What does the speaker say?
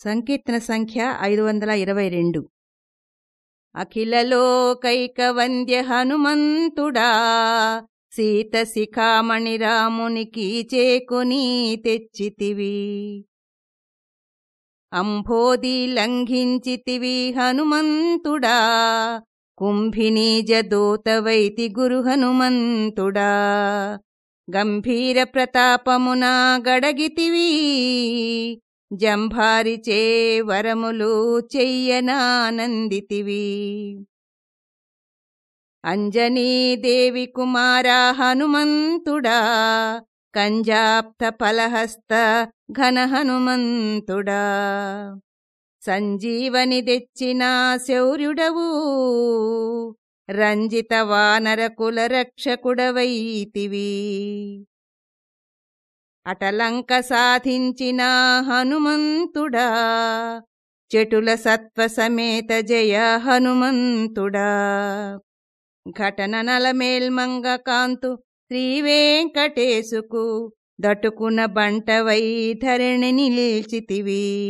సంకీర్తన సంఖ్య ఐదు వందల ఇరవై రెండు. అఖిలలోకైకవంద్య హనుమంతుడా సీత శిఖామణి రామునికి చేకొని తెచ్చితివి. అంభోది లంఘించితివి హనుమంతుడా కుంభినీజదూతవైతి గురు హనుమంతుడా. గంభీర ప్రతాపమునా గడగితివి జంభారిచే వరములు చెయ్యనానందితివి. అంజనీదేవి కుమారా హనుమంతుడా కంజాప్త ఫలహస్త ఘన హనుమంతుడా. సంజీవని తెచ్చిన శౌర్యుడవు రంజిత వానరకుల రక్షకుడవైతివి. అటలంక సాధించిన హనుమంతుడా. చెటుల సత్వ సమేత జయ హనుమంతుడా. ఘటన నలమేల్మంగ కాంతు శ్రీవేంకటేశుకు దటుకున బంటవై ధరణి నిలిచితివి.